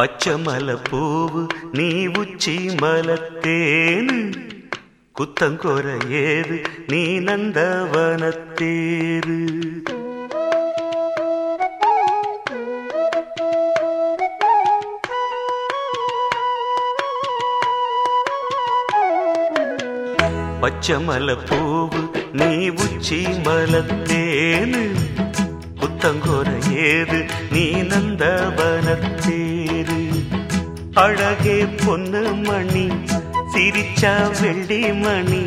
பச்சைமலை பூவு நீ உச்சி மலத்தேனு குத்தங்கொர ஏது நீ நந்தவனத்தேரு பச்சைமலை பூவு நீ உச்சி மலத்தேனு புத்தங்கோர ஏது நீ நந்தவனத்தேரு அழகே பொன்னு மணி சிரிச்சா வெள்ளி மணி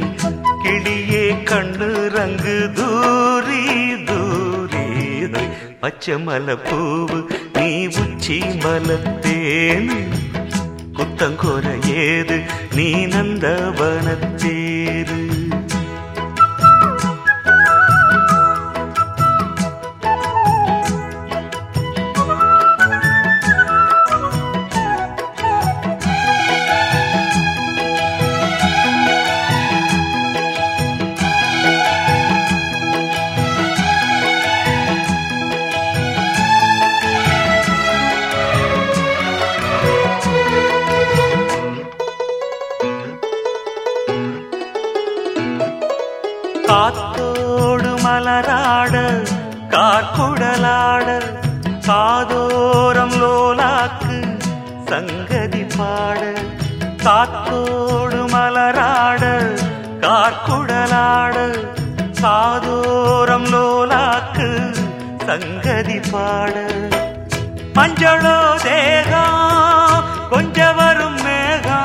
கிளியே கண்ணு ரங்கு தூரி தூரி பச்சை மலை பூவு நீ உச்சி மலத்தேன் குத்தங்கோர ஏது நீ நந்தவனத்தேரு. கார்குடலாட சாதோரம் லோலாக்கு சங்கதி பாட காத்தோடு மலராட கார்குடலாட சாதோரம் லோலாக்கு சங்கதி பாட மஞ்சளோ தேகா கொஞ்ச வரும் மேகா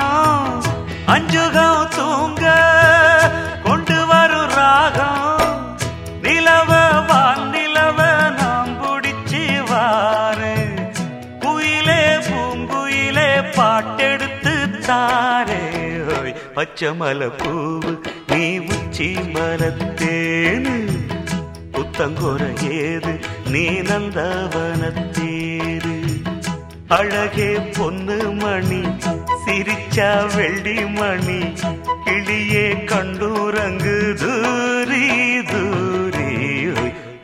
பாட்டெடுத்து தாரே பச்சமல பூவு நீ உச்சி மலத்தேனு புத்தங்கோர ஏது நீ நந்தவனத்தேரு அழகே பொன்னு மணி சிரிச்சா வெள்ளி மணி கிளியே கண்டூரங்கு தூரி தூரி.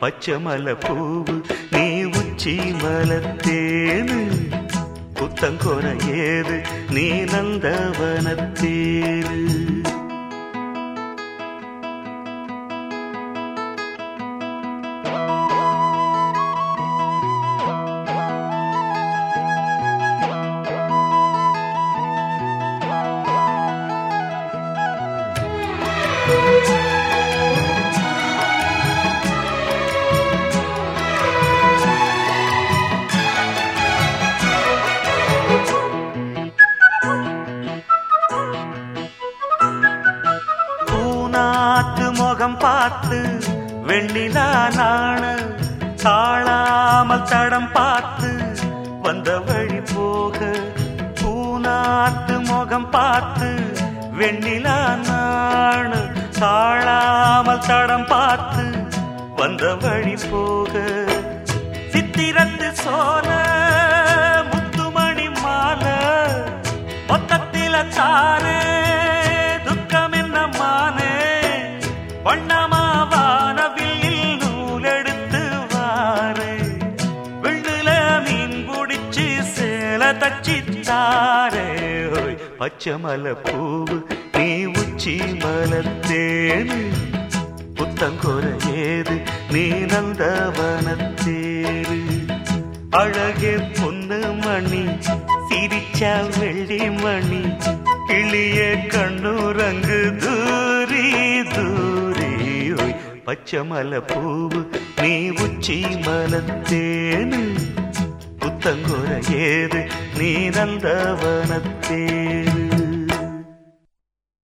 பச்சமல பூவு நீ உச்சி மலத்தேனு புத்தங்கோர ஏது? நீ நந்தவனத்தேரு. You. முகம் பார்த்து வெண்ணிலா நாண தாழாமல் தடம் பார்த்து வந்த வழி போக பூனாத்து முகம் பார்த்து வெண்ணிலா நாண தாழாமல் தடம் பார்த்து வந்த வழி போக சித்திரத்து சோன தாரே ஓய் பச்சமல பூவு நீ உச்சி மலத்தேனு புத்தங்கோர ஏது நீ நந்தவனத்தேரு அழகே பொண்ணு மணி சிரிச்சா வெள்ளி மணி. கிளிய கண்ணுரங்கு தூரி தூரி ஓய் பச்சை பூவு நீ உச்சி மலத்தேனு தங்குற ஏது நீ நந்தவனத்தேரு